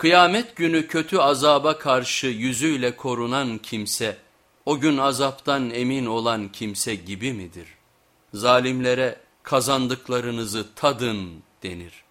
Kıyamet günü kötü azaba karşı yüzüyle korunan kimse, o gün azaptan emin olan kimse gibi midir? Zalimlere kazandıklarınızı tadın denir.